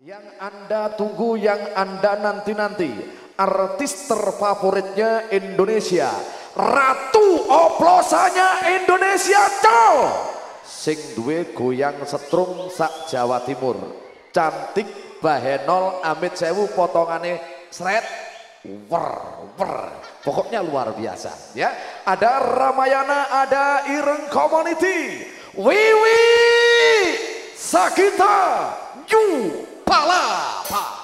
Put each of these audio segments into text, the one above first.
Yang Anda tunggu, yang Anda nanti-nanti. Artis terfavoritnya Indonesia. Ratu oplosannya Indonesia cow. Sing duwe goyang setrum sak Jawa Timur. Cantik bahenol amit sewu potongane sret wer wer pokoknya luar biasa ya ada Ramayana ada Ireng Community Wiwi Sakita Yu 怕了，怕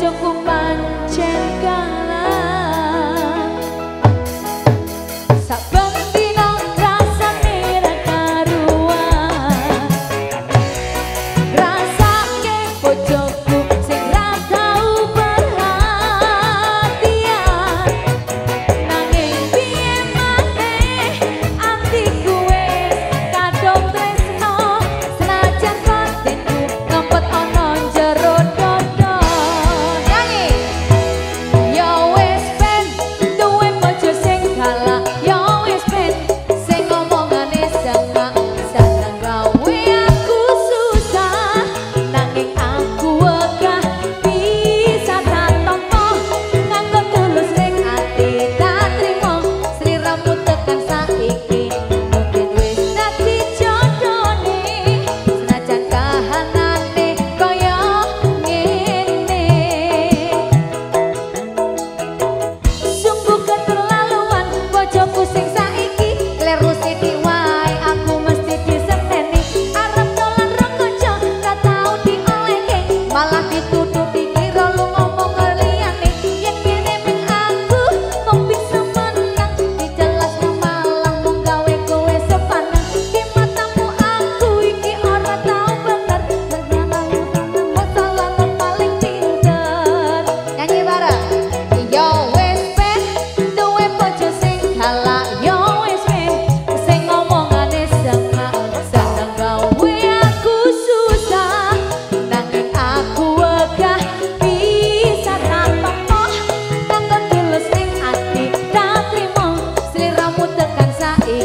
cho cuộc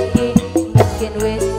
lagi Bikin with.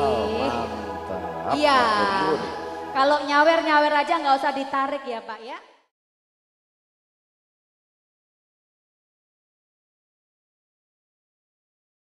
Mantap. Iya. Kalau nyawer-nyawer aja nggak usah ditarik ya Pak ya.